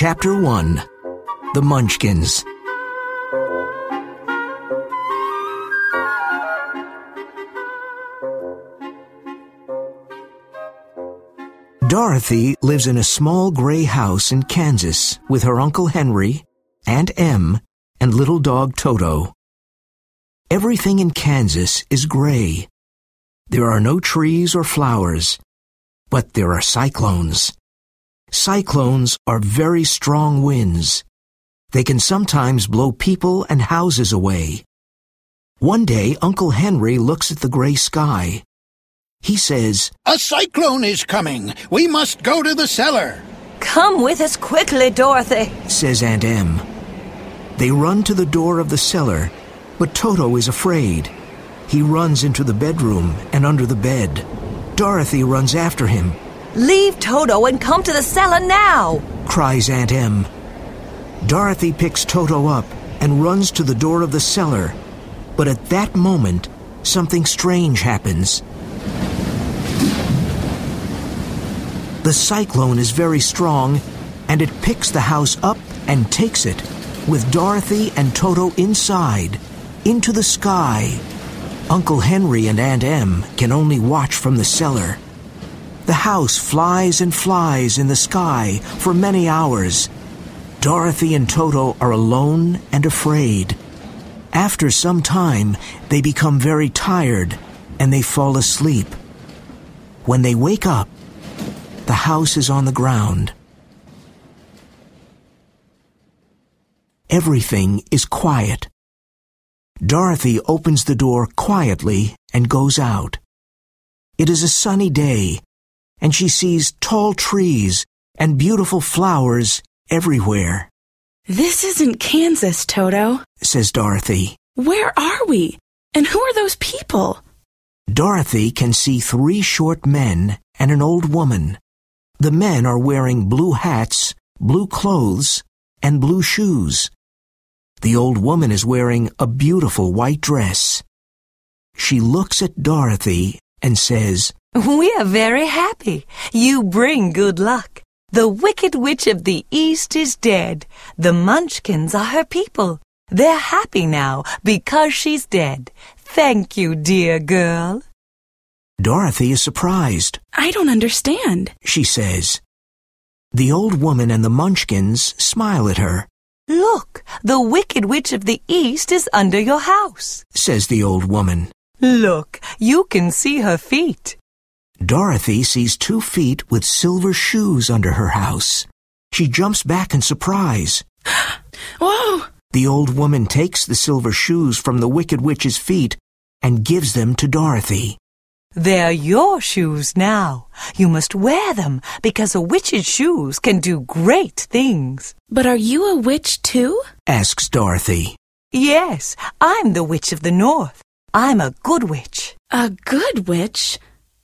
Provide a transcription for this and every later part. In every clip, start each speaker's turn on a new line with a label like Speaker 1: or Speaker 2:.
Speaker 1: Chapter 1 The Munchkins. Dorothy lives in a small gray house in Kansas with her Uncle Henry, Aunt Em, and little dog Toto. Everything in Kansas is gray. There are no trees or flowers, but there are cyclones. Cyclones are very strong winds. They can sometimes blow people and houses away. One day, Uncle Henry looks at the gray sky. He says,
Speaker 2: A cyclone is coming. We must go to the cellar.
Speaker 3: Come with us quickly, Dorothy.
Speaker 1: says Aunt Em. They run to the door of the cellar, but Toto is afraid. He runs into the bedroom and under the bed. Dorothy runs after him,
Speaker 3: Leave Toto and come to the cellar now.
Speaker 1: cries Aunt Em. Dorothy picks Toto up and runs to the door of the cellar. But at that moment, something strange happens. The cyclone is very strong, and it picks the house up and takes it, with Dorothy and Toto inside, into the sky. Uncle Henry and Aunt Em can only watch from the cellar. The house flies and flies in the sky for many hours. Dorothy and Toto are alone and afraid. After some time, they become very tired and they fall asleep. When they wake up, the house is on the ground. Everything is quiet. Dorothy opens the door quietly and goes out. It is a sunny day, and she sees tall trees and beautiful flowers everywhere,
Speaker 4: This isn't Kansas, Toto.
Speaker 1: says Dorothy.
Speaker 4: Where are we? And who are those people?
Speaker 1: Dorothy can see three short men and an old woman. The men are wearing blue hats, blue clothes, and blue shoes. The old woman is wearing a beautiful white dress. She looks at Dorothy and says,
Speaker 3: We are very happy. You bring good luck. The wicked witch of the east is dead. The munchkins are her people. They're happy now because she's dead. Thank you, dear girl.
Speaker 1: Dorothy is surprised.
Speaker 4: I don't understand.
Speaker 1: She says, The old woman and the munchkins smile at her,
Speaker 3: Look, the wicked witch of the east is under your house.
Speaker 1: says the old woman.
Speaker 3: Look, you can see her feet.
Speaker 1: Dorothy sees two feet with silver shoes under her house. She jumps back in surprise.
Speaker 4: Whoa!
Speaker 1: The old woman takes the silver shoes from the Wicked Witch's feet and gives them to Dorothy.
Speaker 3: They're your shoes now. You must wear them because a witch's shoes can do great things.
Speaker 4: But are you a witch too?
Speaker 1: asks Dorothy.
Speaker 3: Yes, I'm the witch of the north. I'm a good witch.
Speaker 4: A good witch?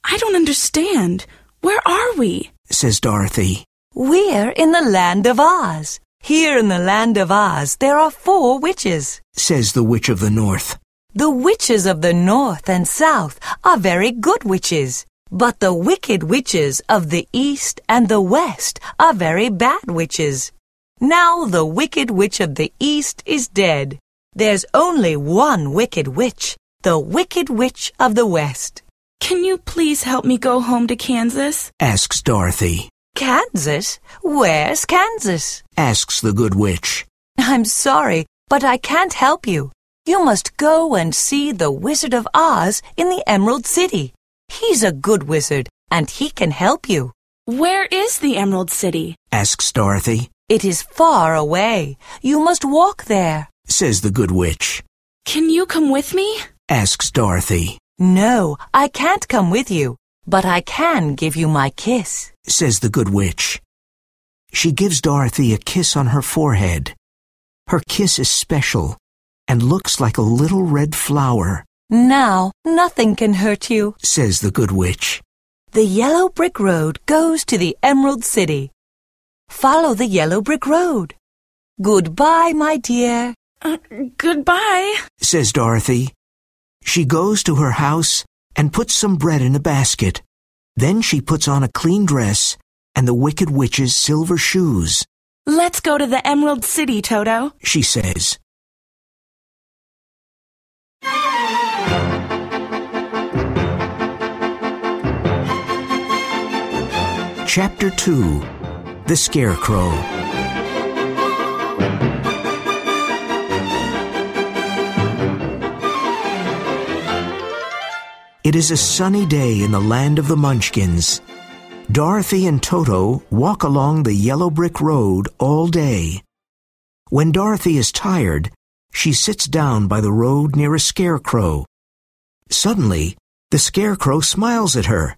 Speaker 4: I don't understand. Where are we?
Speaker 1: says Dorothy.
Speaker 3: We're in the land of Oz. Here in the land of Oz, there are four witches.
Speaker 1: says the Witch of the North.
Speaker 3: The witches of the north and south are very good witches. But the wicked witches of the east and the west are very bad witches. Now the wicked witch of the east is dead. There's only one wicked witch, the wicked witch of the west.
Speaker 4: Can you please help me go home to Kansas?
Speaker 1: asks Dorothy.
Speaker 3: Kansas? Where's Kansas?
Speaker 1: Asks the Good Witch.
Speaker 3: I'm sorry, but I can't help you. You must go and see the Wizard of Oz in the Emerald City. He's a good wizard, and he can help you.
Speaker 4: Where is the Emerald City?
Speaker 1: asks Dorothy.
Speaker 3: It is far away. You must walk there.
Speaker 1: Says the Good Witch.
Speaker 4: Can you come with me?
Speaker 1: Asks Dorothy.
Speaker 3: No, I can't come with you, but I can give you my kiss.
Speaker 1: Says the Good Witch. She gives Dorothy a kiss on her forehead. Her kiss is special and looks like a little red flower,
Speaker 3: Now, nothing can hurt you.
Speaker 1: says the Good Witch.
Speaker 3: The yellow brick road goes to the Emerald City. Follow the yellow brick road. Goodbye, my dear.
Speaker 4: Uh, goodbye.
Speaker 1: says Dorothy. She goes to her house and puts some bread in a basket. Then she puts on a clean dress and the Wicked Witch's silver shoes.
Speaker 4: Let's go to the Emerald City, Toto.
Speaker 1: she says. Chapter 2 The Scarecrow It is a sunny day in the land of the Munchkins. Dorothy and Toto walk along the yellow brick road all day. When Dorothy is tired, she sits down by the road near a scarecrow. Suddenly, the scarecrow smiles at her.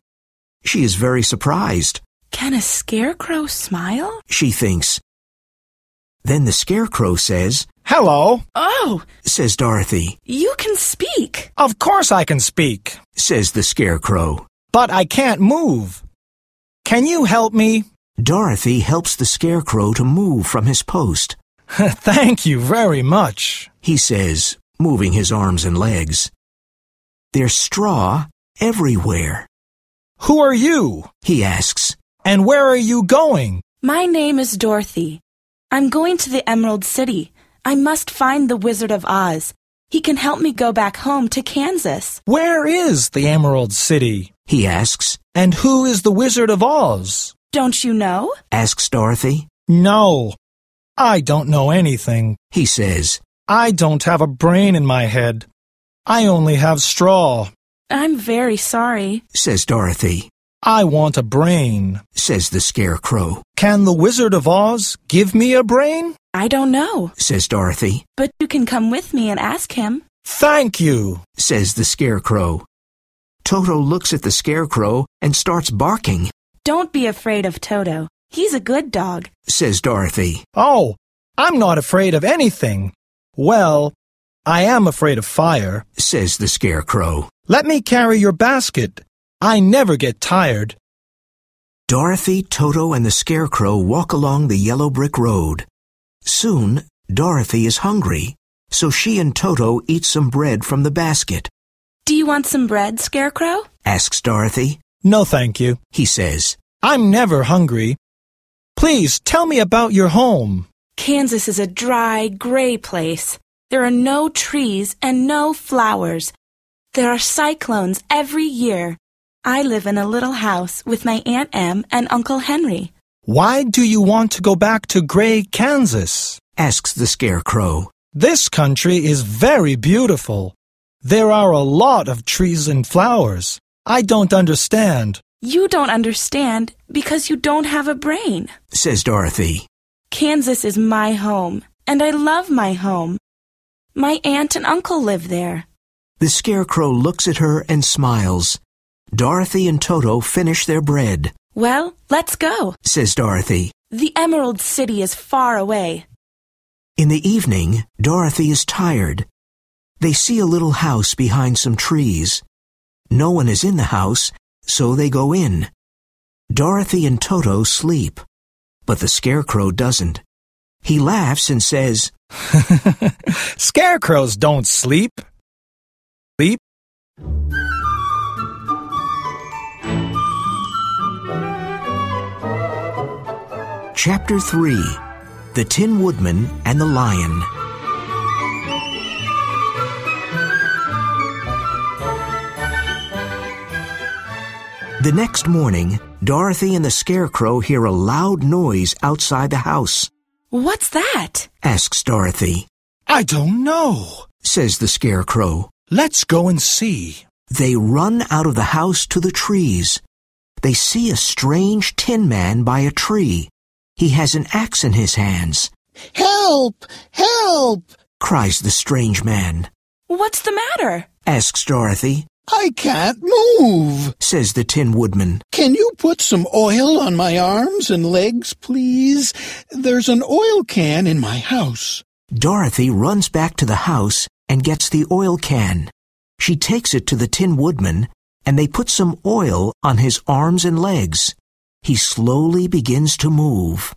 Speaker 1: She is very surprised.
Speaker 4: Can a scarecrow smile?
Speaker 1: She thinks. Then the scarecrow says,
Speaker 5: Hello.
Speaker 4: Oh,
Speaker 1: says Dorothy,
Speaker 4: you can speak.
Speaker 5: Of course I can speak,
Speaker 1: says the scarecrow.
Speaker 5: but I can't move. Can you help me?
Speaker 1: Dorothy helps the scarecrow to move from his post.
Speaker 5: Thank you very much.
Speaker 1: He says, moving his arms and legs. There's straw everywhere.
Speaker 5: Who are you?
Speaker 1: He asks,
Speaker 5: And where are you going?
Speaker 4: My name is Dorothy. I'm going to the Emerald City. I must find the Wizard of Oz. He can help me go back home to Kansas.
Speaker 5: Where is the Emerald City?
Speaker 1: he asks,
Speaker 5: And who is the Wizard of Oz?
Speaker 4: Don't you know?
Speaker 1: asks Dorothy.
Speaker 5: No, I don't know anything.
Speaker 1: He says,
Speaker 5: I don't have a brain in my head. I only have straw.
Speaker 4: I'm very sorry.
Speaker 1: says Dorothy,
Speaker 5: I want a brain.
Speaker 1: says the scarecrow,
Speaker 5: Can the Wizard of Oz give me a brain?
Speaker 4: I don't know,
Speaker 1: says Dorothy,
Speaker 4: but you can come with me and ask him.
Speaker 5: Thank you.
Speaker 1: says the scarecrow. Toto looks at the scarecrow and starts barking,
Speaker 4: Don't be afraid of Toto. He's a good dog.
Speaker 1: says Dorothy.
Speaker 5: Oh, I'm not afraid of anything. Well, I am afraid of fire.
Speaker 1: says the scarecrow.
Speaker 5: Let me carry your basket. I never get tired.
Speaker 1: Dorothy, Toto, and the scarecrow walk along the yellow brick road. Soon, Dorothy is hungry, so she and Toto eat some bread from the basket.
Speaker 4: Do you want some bread, Scarecrow?
Speaker 1: Asks Dorothy.
Speaker 5: No, thank you.
Speaker 1: He says,
Speaker 5: I'm never hungry. Please tell me about your home.
Speaker 4: Kansas is a dry, gray place. There are no trees and no flowers. There are cyclones every year. I live in a little house with my Aunt Em and Uncle Henry.
Speaker 5: Why do you want to go back to Gray, Kansas?
Speaker 1: asks the scarecrow.
Speaker 5: This country is very beautiful. There are a lot of trees and flowers. I don't understand.
Speaker 4: You don't understand because you don't have a brain.
Speaker 1: Says Dorothy.
Speaker 4: Kansas is my home, and I love my home. My aunt and uncle live there.
Speaker 1: The scarecrow looks at her and smiles. Dorothy and Toto finish their bread.
Speaker 4: Well, let's go.
Speaker 1: Says Dorothy.
Speaker 4: The Emerald City is far away.
Speaker 1: In the evening, Dorothy is tired. They see a little house behind some trees. No one is in the house, so they go in. Dorothy and Toto sleep, but the scarecrow doesn't. He laughs and says,
Speaker 5: Scarecrows don't sleep. Sleep?
Speaker 1: Chapter 3 The Tin Woodman and the Lion. The next morning, Dorothy and the Scarecrow hear a loud noise outside the house.
Speaker 4: What's that?
Speaker 1: Asks Dorothy.
Speaker 5: I don't know.
Speaker 1: Says the Scarecrow.
Speaker 5: Let's go and see.
Speaker 1: They run out of the house to the trees. They see a strange tin man by a tree. He has an axe in his hands,
Speaker 2: Help! Help!
Speaker 1: cries the strange man.
Speaker 4: What's the matter?
Speaker 1: Asks Dorothy,
Speaker 2: I can't move.
Speaker 1: says the Tin Woodman.
Speaker 2: Can you put some oil on my arms and legs, please? There's an oil can in my house.
Speaker 1: Dorothy runs back to the house and gets the oil can. She takes it to the Tin Woodman, and they put some oil on his arms and legs. He slowly begins to move.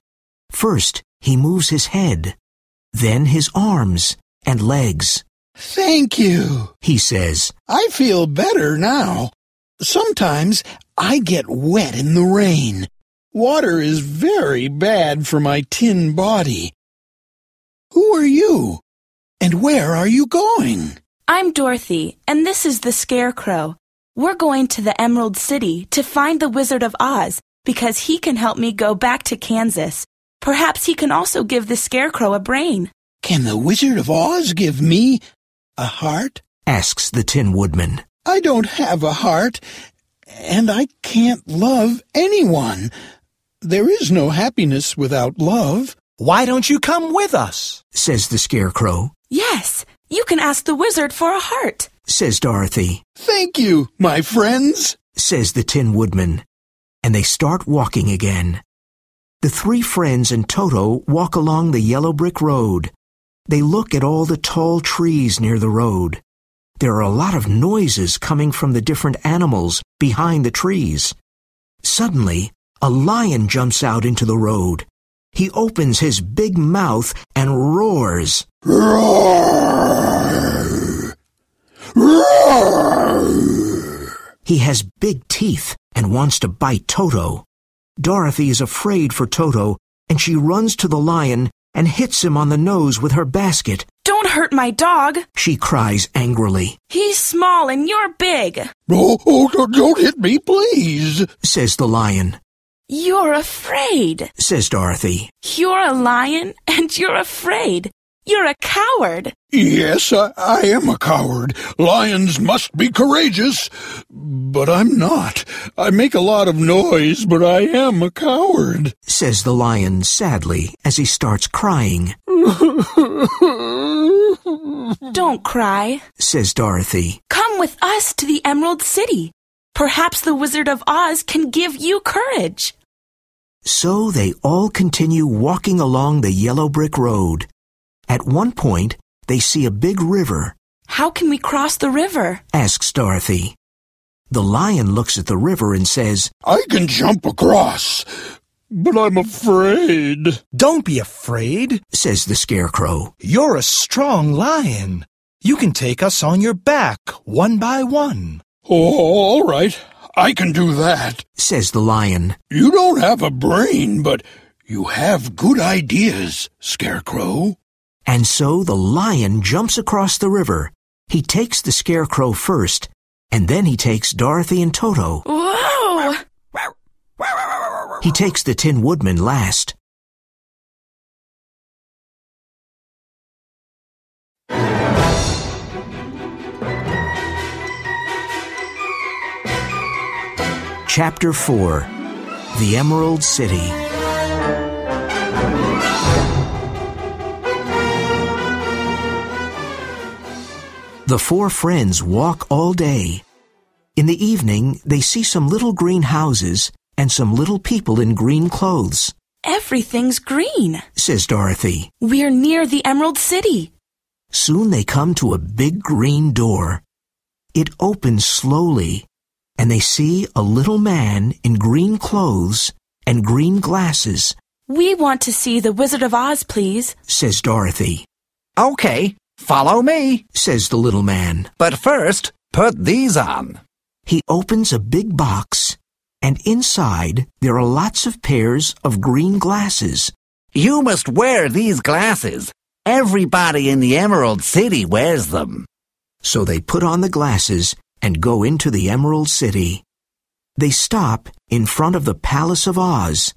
Speaker 1: First, he moves his head, then his arms and legs.
Speaker 2: Thank you.
Speaker 1: He says,
Speaker 2: I feel better now. Sometimes I get wet in the rain. Water is very bad for my tin body. Who are you? And where are you going?
Speaker 4: I'm Dorothy, and this is the Scarecrow. We're going to the Emerald City to find the Wizard of Oz because he can help me go back to Kansas. Perhaps he can also give the Scarecrow a brain.
Speaker 2: Can the Wizard of Oz give me a heart?
Speaker 1: asks the Tin Woodman.
Speaker 2: I don't have a heart, and I can't love anyone. There is no happiness without love.
Speaker 5: Why don't you come with us?
Speaker 1: says the Scarecrow.
Speaker 4: Yes, you can ask the wizard for a heart.
Speaker 1: Says Dorothy.
Speaker 2: Thank you, my friends.
Speaker 1: Says the Tin Woodman. And they start walking again. The three friends and Toto walk along the yellow brick road. They look at all the tall trees near the road. There are a lot of noises coming from the different animals behind the trees. Suddenly, a lion jumps out into the road. He opens his big mouth and roars.
Speaker 2: Roar! Roar!
Speaker 1: He has big teeth and wants to bite Toto. Dorothy is afraid for Toto, and she runs to the lion and hits him on the nose with her basket.
Speaker 4: Don't hurt my dog.
Speaker 1: She cries angrily,
Speaker 4: He's small and you're big.
Speaker 2: Oh, oh, don't- don't hit me, please.
Speaker 1: says the lion.
Speaker 4: You're afraid.
Speaker 1: Says Dorothy.
Speaker 4: You're a lion and you're afraid. You're a coward.
Speaker 2: Yes, I, I am a coward. Lions must be courageous. But I'm not. I make a lot of noise, but I am a coward.
Speaker 1: Says the lion sadly as he starts crying.
Speaker 4: Don't cry.
Speaker 1: Says Dorothy.
Speaker 4: Come with us to the Emerald City. Perhaps the Wizard of Oz can give you courage.
Speaker 1: So they all continue walking along the yellow brick road. At one point, they see a big river,
Speaker 4: How can we cross the river?
Speaker 1: asks Dorothy. The lion looks at the river and says,
Speaker 2: I can jump across, but I'm afraid.
Speaker 5: Don't be afraid.
Speaker 1: says the scarecrow.
Speaker 5: You're a strong lion. You can take us on your back, one by one.
Speaker 2: Oh, all right. I can do that.
Speaker 1: says the lion.
Speaker 2: You don't have a brain, but you have good ideas, Scarecrow.
Speaker 1: And so the lion jumps across the river. He takes the scarecrow first, and then he takes Dorothy and Toto.
Speaker 4: Whoa!
Speaker 1: He takes the Tin Woodman last. Chapter 4 The Emerald City The four friends walk all day. In the evening, they see some little green houses and some little people in green clothes,
Speaker 4: Everything's green.
Speaker 1: says Dorothy.
Speaker 4: We're near the Emerald City.
Speaker 1: Soon they come to a big green door. It opens slowly, and they see a little man in green clothes and green glasses,
Speaker 4: We want to see the Wizard of Oz, please.
Speaker 1: says Dorothy.
Speaker 6: Okay, follow me.
Speaker 1: Says the little man.
Speaker 6: But first, put these on.
Speaker 1: He opens a big box, and inside there are lots of pairs of green glasses.
Speaker 6: You must wear these glasses. Everybody in the Emerald City wears them.
Speaker 1: So they put on the glasses and go into the Emerald City. They stop in front of the Palace of Oz.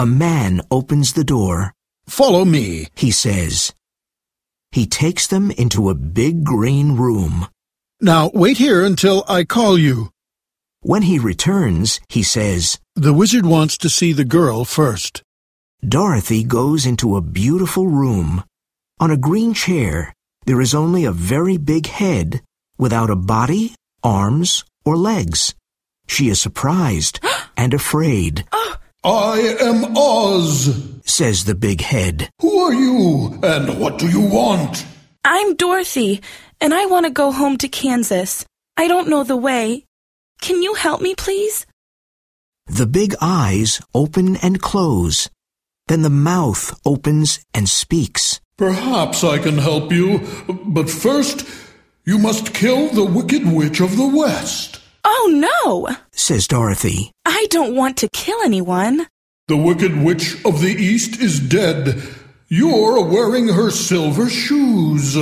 Speaker 1: A man opens the door.
Speaker 2: Follow me.
Speaker 1: He says. He takes them into a big green room.
Speaker 2: Now wait here until I call you.
Speaker 1: When he returns, he says,
Speaker 2: The wizard wants to see the girl first.
Speaker 1: Dorothy goes into a beautiful room. On a green chair, there is only a very big head without a body, arms, or legs. She is surprised and afraid, oh,
Speaker 2: I am Oz.
Speaker 1: says the big head.
Speaker 2: Who are you, and what do you want?
Speaker 4: I'm Dorothy, and I want to go home to Kansas. I don't know the way. Can you help me, please?
Speaker 1: The big eyes open and close. Then the mouth opens and speaks.
Speaker 2: Perhaps I can help you, but first, you must kill the Wicked Witch of the West.
Speaker 4: Oh, no!
Speaker 1: Says Dorothy.
Speaker 4: I don't want to kill anyone.
Speaker 2: The Wicked Witch of the East is dead. You're wearing her silver shoes.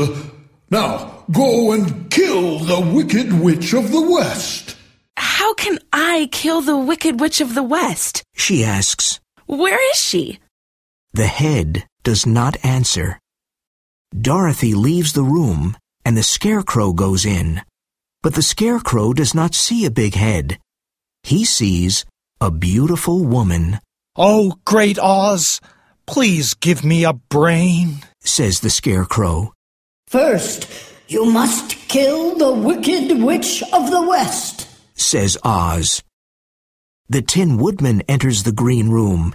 Speaker 2: Now, go and kill the Wicked Witch of the West.
Speaker 4: How can I kill the Wicked Witch of the West?
Speaker 1: She asks.
Speaker 4: Where is she?
Speaker 1: The head does not answer. Dorothy leaves the room and the scarecrow goes in. But the scarecrow does not see a big head. He sees a beautiful woman,
Speaker 5: Oh, great Oz, please give me a brain.
Speaker 1: says the scarecrow.
Speaker 7: First, you must kill the Wicked Witch of the West.
Speaker 1: says Oz. The Tin Woodman enters the green room.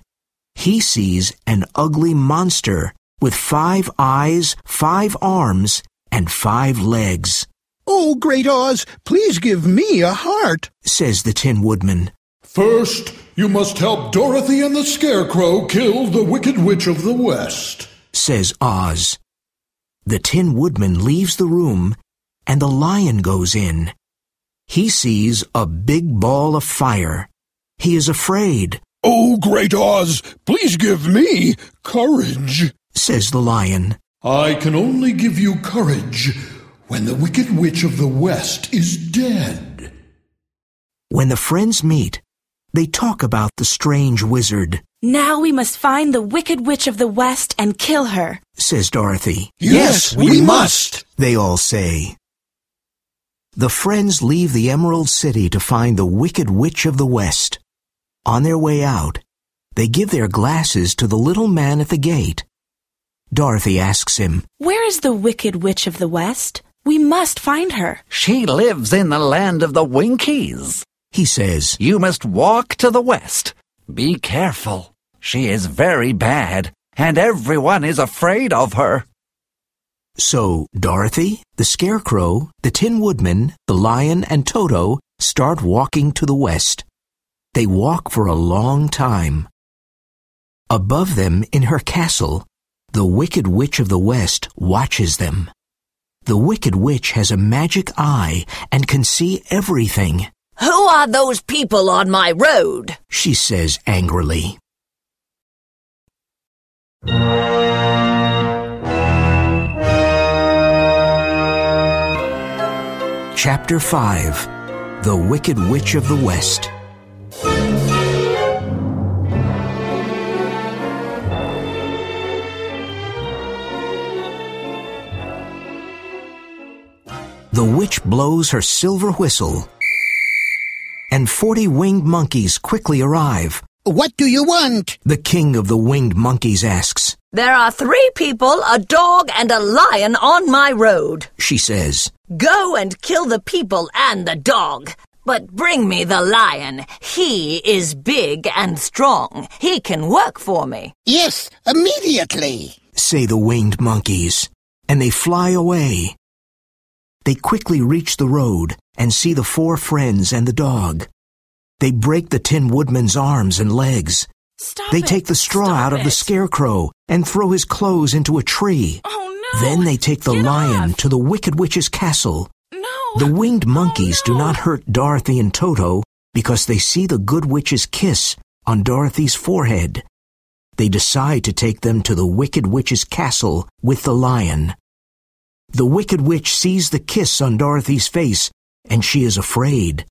Speaker 1: He sees an ugly monster with five eyes, five arms, and five legs,
Speaker 2: Oh, Great Oz, please give me a heart.
Speaker 1: says the Tin Woodman.
Speaker 2: First, you must help Dorothy and the Scarecrow kill the Wicked Witch of the West.
Speaker 1: says Oz. The Tin Woodman leaves the room, and the lion goes in. He sees a big ball of fire. He is afraid,
Speaker 2: Oh, Great Oz, please give me courage.
Speaker 1: says the lion.
Speaker 2: I can only give you courage when the Wicked Witch of the West is dead.
Speaker 1: When the friends meet, they talk about the strange wizard,
Speaker 4: Now we must find the Wicked Witch of the West and kill her.
Speaker 1: says Dorothy.
Speaker 2: Yes, we must.
Speaker 1: They all say. The friends leave the Emerald City to find the Wicked Witch of the West. On their way out, they give their glasses to the little man at the gate. Dorothy asks him,
Speaker 4: Where is the Wicked Witch of the West? We must find her.
Speaker 6: She lives in the land of the Winkies.
Speaker 1: he says,
Speaker 6: You must walk to the west. Be careful. She is very bad, and everyone is afraid of her.
Speaker 1: So Dorothy, the Scarecrow, the Tin Woodman, the Lion, and Toto start walking to the west. They walk for a long time. Above them in her castle, the Wicked Witch of the West watches them. The Wicked Witch has a magic eye and can see everything,
Speaker 3: Who are those people on my road?
Speaker 1: she says angrily. Chapter 5 The Wicked Witch of the West. The witch blows her silver whistle, and forty winged monkeys quickly arrive.
Speaker 8: What do you want?
Speaker 1: The king of the winged monkeys asks.
Speaker 3: There are three people, a dog, and a lion on my road.
Speaker 1: She says,
Speaker 3: Go and kill the people and the dog. But bring me the lion. He is big and strong. He can work for me.
Speaker 8: Yes, immediately.
Speaker 1: say the winged monkeys, and they fly away. They quickly reach the road and see the four friends and the dog. They break the Tin Woodman's arms and legs.
Speaker 4: Stop
Speaker 1: They
Speaker 4: it.
Speaker 1: take the straw
Speaker 4: Stop
Speaker 1: out of the scarecrow and throw his clothes into a tree.
Speaker 4: Oh no.
Speaker 1: Then they take the
Speaker 4: Get
Speaker 1: lion
Speaker 4: off.
Speaker 1: to the Wicked Witch's castle.
Speaker 4: No.
Speaker 1: The winged oh, monkeys
Speaker 4: no.
Speaker 1: do not hurt Dorothy and Toto because they see the good witch's kiss on Dorothy's forehead. They decide to take them to the Wicked Witch's castle with the lion. The Wicked Witch sees the kiss on Dorothy's face and she is afraid.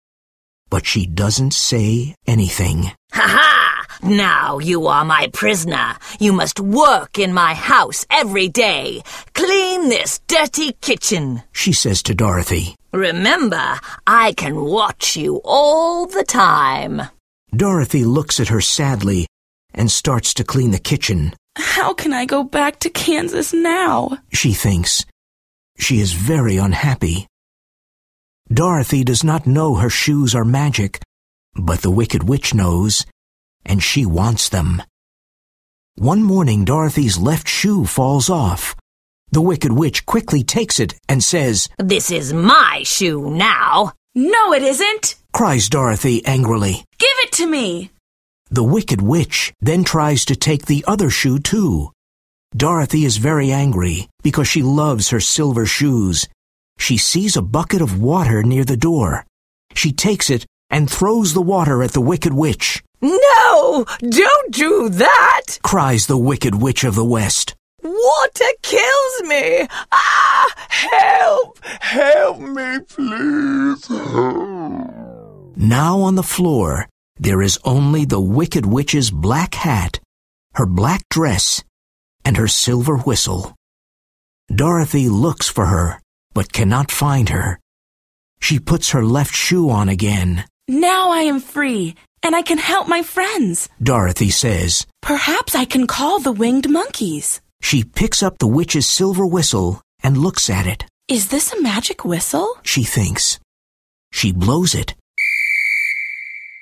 Speaker 1: But she doesn't say anything.
Speaker 3: Ha ha! Now you are my prisoner. You must work in my house every day. Clean this dirty kitchen.
Speaker 1: She says to Dorothy.
Speaker 3: Remember, I can watch you all the time.
Speaker 1: Dorothy looks at her sadly and starts to clean the kitchen.
Speaker 4: How can I go back to Kansas now?
Speaker 1: she thinks. She is very unhappy. Dorothy does not know her shoes are magic, but the Wicked Witch knows, and she wants them. One morning, Dorothy's left shoe falls off. The Wicked Witch quickly takes it and says,
Speaker 3: This is my shoe now.
Speaker 4: No, it isn't.
Speaker 1: cries Dorothy angrily.
Speaker 4: Give it to me.
Speaker 1: The Wicked Witch then tries to take the other shoe too. Dorothy is very angry because she loves her silver shoes. She sees a bucket of water near the door. She takes it and throws the water at the Wicked Witch.
Speaker 3: No, don't do that!
Speaker 1: Cries the Wicked Witch of the West.
Speaker 3: Water kills me! Ah! Help!
Speaker 2: Help me, please.
Speaker 1: Now on the floor, there is only the Wicked Witch's black hat, her black dress, and her silver whistle. Dorothy looks for her, but cannot find her. She puts her left shoe on again.
Speaker 4: Now I am free, and I can help my friends.
Speaker 1: Dorothy says.
Speaker 4: Perhaps I can call the winged monkeys.
Speaker 1: She picks up the witch's silver whistle and looks at it.
Speaker 4: Is this a magic whistle?
Speaker 1: She thinks. She blows it.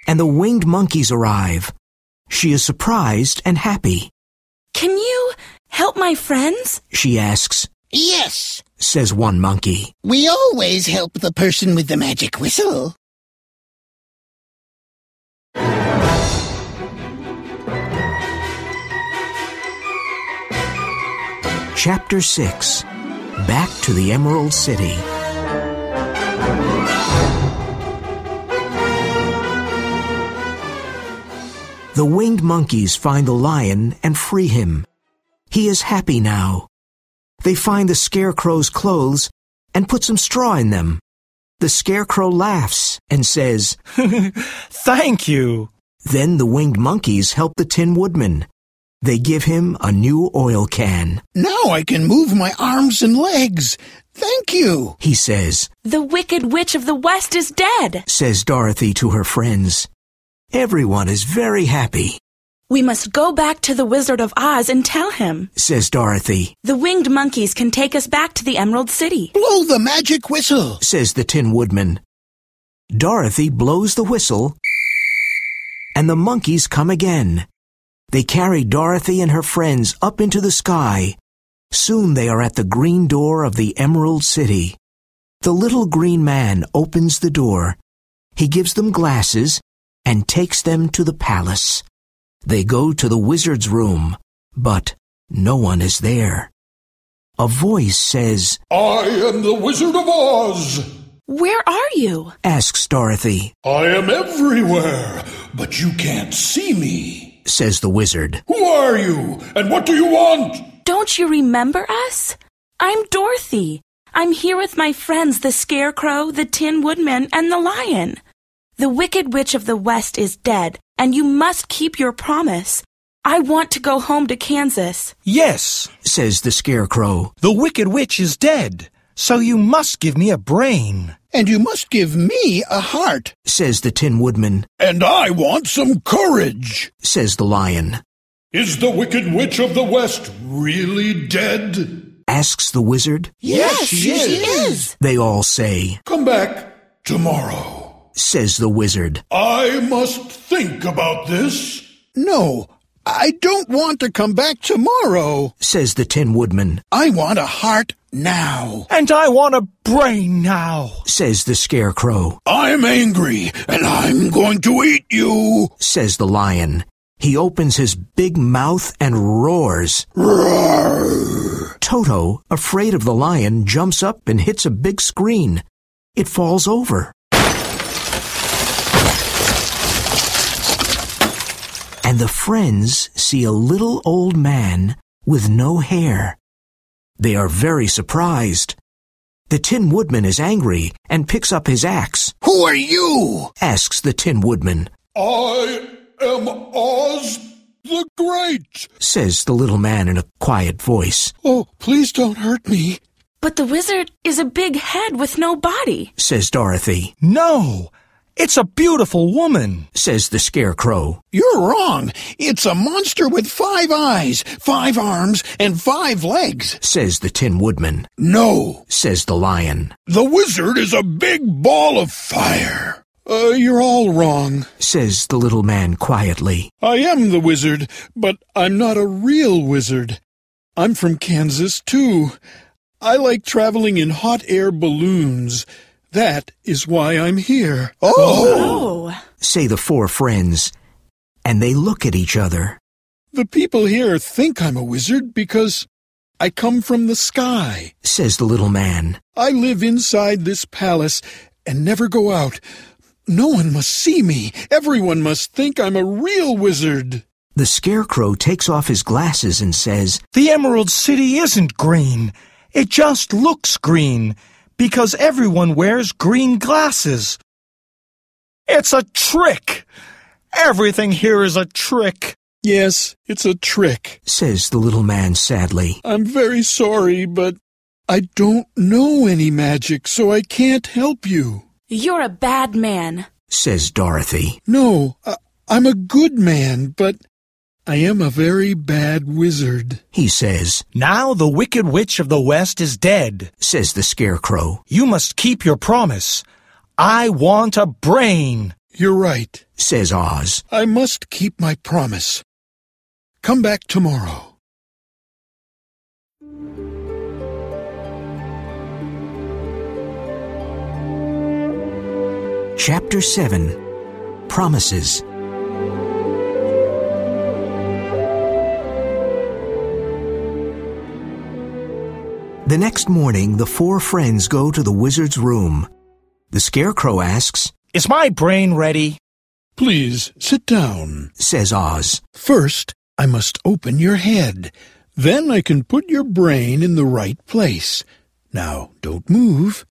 Speaker 1: And the winged monkeys arrive. She is surprised and happy.
Speaker 4: Can you help my friends?
Speaker 1: She asks.
Speaker 8: Yes,
Speaker 1: says one monkey.
Speaker 8: we always help the person with the magic whistle.
Speaker 1: Chapter 6 Back to the Emerald City. The winged monkeys find the lion and free him. He is happy now. They find the scarecrow's clothes and put some straw in them. The scarecrow laughs and says,
Speaker 5: Thank you.
Speaker 1: Then the winged monkeys help the Tin Woodman. They give him a new oil can.
Speaker 8: Now I can move my arms and legs. Thank you.
Speaker 1: He says,
Speaker 4: The wicked witch of the west is dead.
Speaker 1: says Dorothy to her friends. Everyone is very happy,
Speaker 4: We must go back to the Wizard of Oz and tell him.
Speaker 1: says Dorothy,
Speaker 4: The winged monkeys can take us back to the Emerald City.
Speaker 8: Blow the magic whistle.
Speaker 1: says the Tin Woodman. Dorothy blows the whistle, and the monkeys come again. They carry Dorothy and her friends up into the sky. Soon they are at the green door of the Emerald City. The little green man opens the door. He gives them glasses and takes them to the palace. They go to the wizard's room, but no one is there. A voice says,
Speaker 2: I am the Wizard of Oz.
Speaker 4: Where are you?
Speaker 1: asks Dorothy,
Speaker 2: I am everywhere, but you can't see me.
Speaker 1: says the wizard.
Speaker 2: Who are you, and what do you want?
Speaker 4: Don't you remember us? I'm Dorothy. I'm here with my friends, the Scarecrow, the Tin Woodman, and the Lion. The Wicked Witch of the West is dead, and you must keep your promise. I want to go home to Kansas.
Speaker 5: Yes,
Speaker 1: says the scarecrow.
Speaker 5: the Wicked Witch is dead, so you must give me a brain.
Speaker 8: And you must give me a heart.
Speaker 1: says the Tin Woodman,
Speaker 2: And I want some courage.
Speaker 1: says the Lion.
Speaker 2: Is the Wicked Witch of the West really dead?
Speaker 1: Asks the wizard.
Speaker 8: Yes, she is.
Speaker 1: They all say,
Speaker 2: Come back tomorrow.
Speaker 1: Says the wizard.
Speaker 2: I must think about this.
Speaker 8: No, I don't want to come back tomorrow.
Speaker 1: says the Tin Woodman,
Speaker 8: I want a heart now.
Speaker 5: And I want a brain now.
Speaker 1: says the Scarecrow,
Speaker 2: I'm angry, and I'm going to eat you.
Speaker 1: says the Lion. He opens his big mouth and roars. Toto, afraid of the lion, jumps up and hits a big screen. It falls over. And the friends see a little old man with no hair. They are very surprised. The Tin Woodman is angry and picks up his axe,
Speaker 8: Who are you?
Speaker 1: asks the Tin Woodman,
Speaker 2: I am Oz the Great.
Speaker 1: says the little man in a quiet voice,
Speaker 8: Oh, please don't hurt me.
Speaker 4: But the wizard is a big head with no body.
Speaker 1: says Dorothy,
Speaker 5: No, it's a beautiful woman.
Speaker 1: says the Scarecrow,
Speaker 8: You're wrong. It's a monster with five eyes, five arms, and five legs.
Speaker 1: says the Tin Woodman,
Speaker 2: No,
Speaker 1: says the Lion,
Speaker 2: the wizard is a big ball of fire.
Speaker 8: Uh, you're all wrong.
Speaker 1: says the little man quietly.
Speaker 8: I am the wizard, but I'm not a real wizard. I'm from Kansas, too. I like traveling in hot air balloons. That is why I'm here. Oh!
Speaker 4: oh.
Speaker 1: say the four friends, and they look at each other.
Speaker 8: The people here think I'm a wizard because I come from the sky.
Speaker 1: Says the little man,
Speaker 8: I live inside this palace and never go out. no one must see me. Everyone must think I'm a real wizard.
Speaker 1: The Scarecrow takes off his glasses and says,
Speaker 5: The Emerald City isn't green. It just looks green because everyone wears green glasses. It's a trick. Everything here is a trick.
Speaker 8: Yes, it's a trick.
Speaker 1: says the little man sadly.
Speaker 8: I'm very sorry, but I don't know any magic, so I can't help you.
Speaker 4: You're a bad man.
Speaker 1: says Dorothy.
Speaker 8: No, I, I'm a good man, but I am a very bad wizard.
Speaker 1: He says,
Speaker 5: Now the Wicked Witch of the West is dead.
Speaker 1: says the Scarecrow,
Speaker 5: You must keep your promise. I want a brain.
Speaker 8: You're right.
Speaker 1: says Oz.
Speaker 8: I must keep my promise. Come back tomorrow.
Speaker 1: Chapter 7 Promises. The next morning, the four friends go to the wizard's room. The Scarecrow asks,
Speaker 5: Is my brain ready?
Speaker 8: Please sit down.
Speaker 1: says Oz.
Speaker 8: First, I must open your head. Then I can put your brain in the right place. Now, don't move.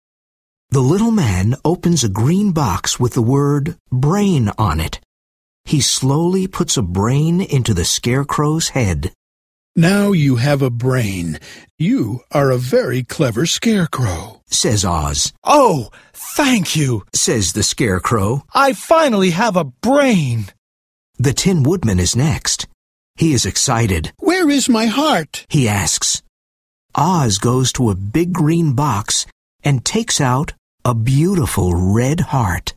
Speaker 1: The little man opens a green box with the word brain on it. He slowly puts a brain into the Scarecrow's head.
Speaker 8: Now you have a brain. You are a very clever scarecrow.
Speaker 1: Says Oz.
Speaker 5: Oh, thank you.
Speaker 1: Says the Scarecrow.
Speaker 5: I finally have a brain.
Speaker 1: The Tin Woodman is next. He is excited.
Speaker 8: Where is my heart?
Speaker 1: He asks. Oz goes to a big green box and takes out a beautiful red heart.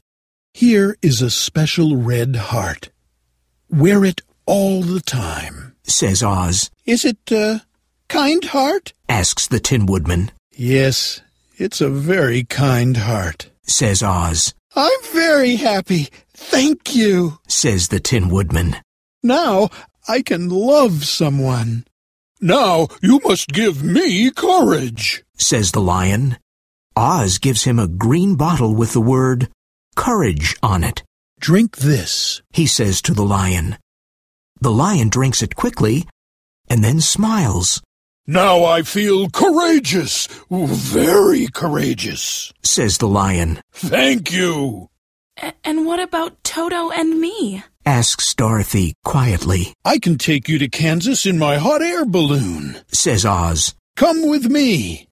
Speaker 8: Here is a special red heart. Wear it all the time.
Speaker 1: Says Oz.
Speaker 8: Is it a kind heart?
Speaker 1: Asks the Tin Woodman.
Speaker 8: Yes, it's a very kind heart.
Speaker 1: Says Oz.
Speaker 8: I'm very happy. Thank you.
Speaker 1: Says the Tin Woodman.
Speaker 8: Now I can love someone. Now you must give me courage.
Speaker 1: Says the Lion. Oz gives him a green bottle with the word courage on it.
Speaker 8: Drink this.
Speaker 1: He says to the Lion. The Lion drinks it quickly and then smiles.
Speaker 8: Now I feel courageous. Very courageous.
Speaker 1: Says the Lion.
Speaker 8: Thank you.
Speaker 4: A- and what about Toto and me?
Speaker 1: Asks Dorothy quietly.
Speaker 8: I can take you to Kansas in my hot air balloon.
Speaker 1: Says Oz.
Speaker 8: Come with me.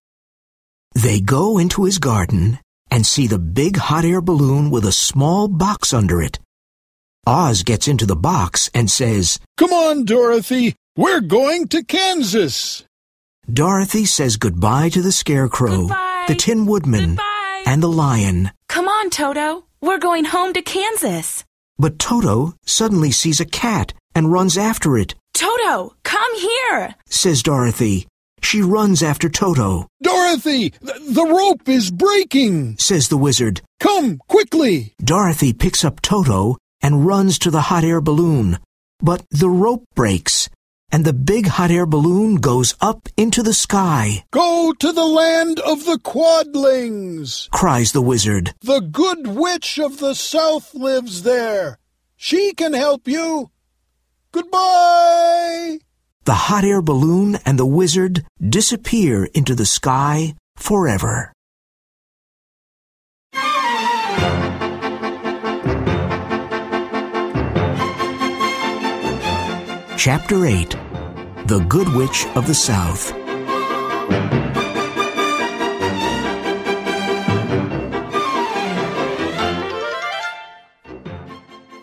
Speaker 1: They go into his garden and see the big hot air balloon with a small box under it. Oz gets into the box and says,
Speaker 8: Come on, Dorothy. We're going to Kansas.
Speaker 1: Dorothy says goodbye to the Scarecrow,
Speaker 4: Goodbye.
Speaker 1: the Tin Woodman,
Speaker 4: Goodbye.
Speaker 1: and the Lion.
Speaker 4: Come on, Toto. We're going home to Kansas.
Speaker 1: But Toto suddenly sees a cat and runs after it,
Speaker 4: Toto, come here.
Speaker 1: says Dorothy. She runs after Toto,
Speaker 8: Dorothy, th- the rope is breaking.
Speaker 1: says the wizard.
Speaker 8: Come, quickly.
Speaker 1: Dorothy picks up Toto and runs to the hot air balloon. But the rope breaks, and the big hot air balloon goes up into the sky,
Speaker 8: Go to the land of the Quadlings.
Speaker 1: cries the wizard.
Speaker 8: The good witch of the south lives there. She can help you. Goodbye.
Speaker 1: The hot air balloon and the wizard disappear into the sky forever. Chapter 8 The Good Witch of the South.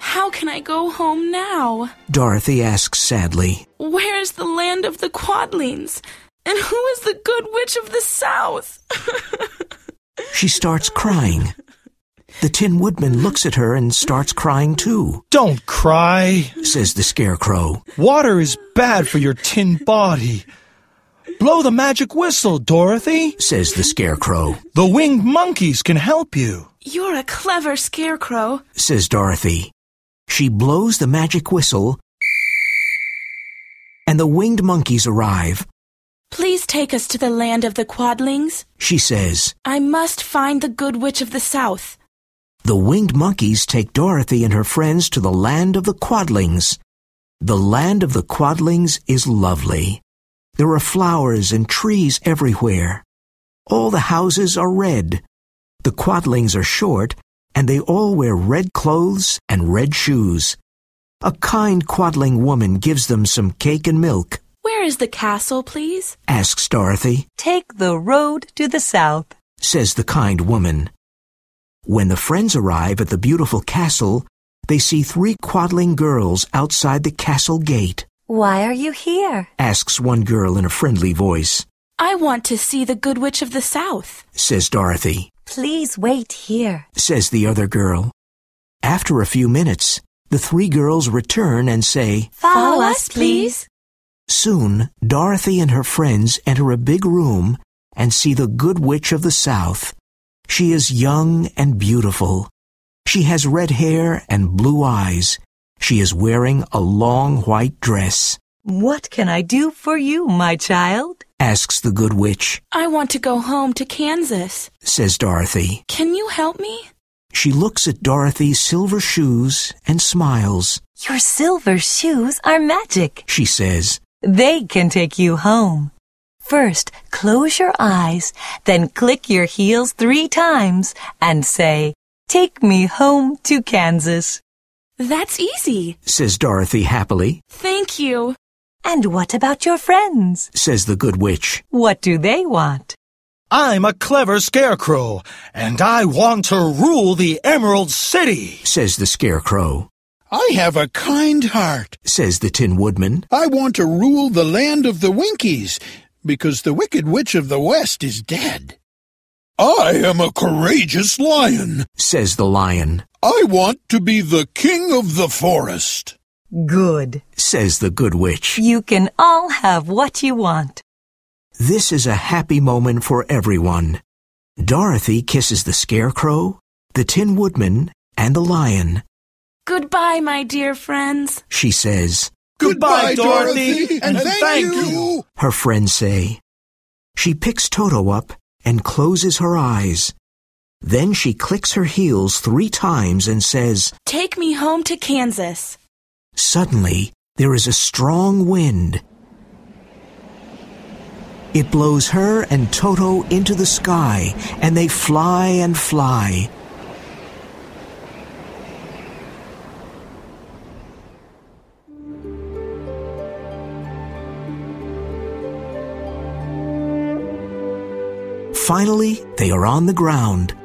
Speaker 4: How can I go home now?
Speaker 1: Dorothy asks sadly.
Speaker 4: Where is the land of the Quadlings? And who is the good witch of the south?
Speaker 1: She starts crying. The Tin Woodman looks at her and starts crying too,
Speaker 5: Don't cry.
Speaker 1: says the Scarecrow.
Speaker 5: Water is bad for your tin body. Blow the magic whistle, Dorothy.
Speaker 1: Says the Scarecrow,
Speaker 5: The winged monkeys can help you.
Speaker 4: You're a clever scarecrow.
Speaker 1: says Dorothy. She blows the magic whistle, and the winged monkeys arrive.
Speaker 4: Please take us to the land of the Quadlings.
Speaker 1: She says,
Speaker 4: I must find the good witch of the south.
Speaker 1: The winged monkeys take Dorothy and her friends to the land of the Quadlings. The land of the Quadlings is lovely. There are flowers and trees everywhere. All the houses are red. The Quadlings are short, and they all wear red clothes and red shoes. A kind Quadling woman gives them some cake and milk.
Speaker 4: Where is the castle, please?
Speaker 1: asks Dorothy.
Speaker 3: Take the road to the south.
Speaker 1: says the kind woman. When the friends arrive at the beautiful castle, they see three Quadling girls outside the castle gate.
Speaker 3: Why are you here?
Speaker 1: Asks one girl in a friendly voice,
Speaker 4: I want to see the Good Witch of the South.
Speaker 1: says Dorothy,
Speaker 3: Please wait here.
Speaker 1: says the other girl. After a few minutes, the three girls return and say,
Speaker 4: Follow us, please.
Speaker 1: Soon, Dorothy and her friends enter a big room and see the Good Witch of the South. She is young and beautiful. She has red hair and blue eyes. She is wearing a long white dress.
Speaker 3: What can I do for you, my child?
Speaker 1: Asks the Good Witch,
Speaker 4: I want to go home to Kansas.
Speaker 1: says Dorothy.
Speaker 4: Can you help me?
Speaker 1: She looks at Dorothy's silver shoes and smiles.
Speaker 3: Your silver shoes are magic.
Speaker 1: She says,
Speaker 3: They can take you home. First, close your eyes, then click your heels three times and say, Take me home to Kansas.
Speaker 4: That's easy.
Speaker 1: says Dorothy happily,
Speaker 4: Thank you.
Speaker 3: And what about your friends?
Speaker 1: says the Good Witch.
Speaker 3: What do they want?
Speaker 5: I'm a clever scarecrow, and I want to rule the Emerald City.
Speaker 1: says the Scarecrow.
Speaker 8: I have a kind heart.
Speaker 1: Says the Tin Woodman.
Speaker 8: I want to rule the land of the Winkies because the Wicked Witch of the West is dead. I am a courageous lion.
Speaker 1: Says the Lion.
Speaker 8: I want to be the king of the forest.
Speaker 3: Good.
Speaker 1: Says the Good Witch.
Speaker 3: You can all have what you want.
Speaker 1: This is a happy moment for everyone. Dorothy kisses the Scarecrow, the Tin Woodman, and the Lion.
Speaker 4: Goodbye, my dear friends.
Speaker 1: She says,
Speaker 5: Goodbye, Dorothy, and thank you.
Speaker 1: her friends say. She picks Toto up and closes her eyes. Then she clicks her heels three times and says,
Speaker 4: Take me home to Kansas.
Speaker 1: Suddenly, there is a strong wind. It blows her and Toto into the sky, and they fly and fly. Finally, they are on the ground.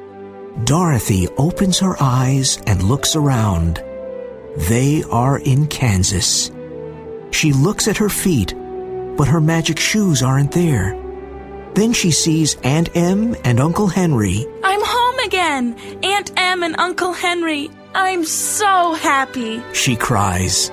Speaker 1: Dorothy opens her eyes and looks around. They are in Kansas. She looks at her feet, but her magic shoes aren't there. Then she sees Aunt Em and Uncle Henry.
Speaker 4: I'm home again. Aunt Em and Uncle Henry. I'm so happy.
Speaker 1: She cries.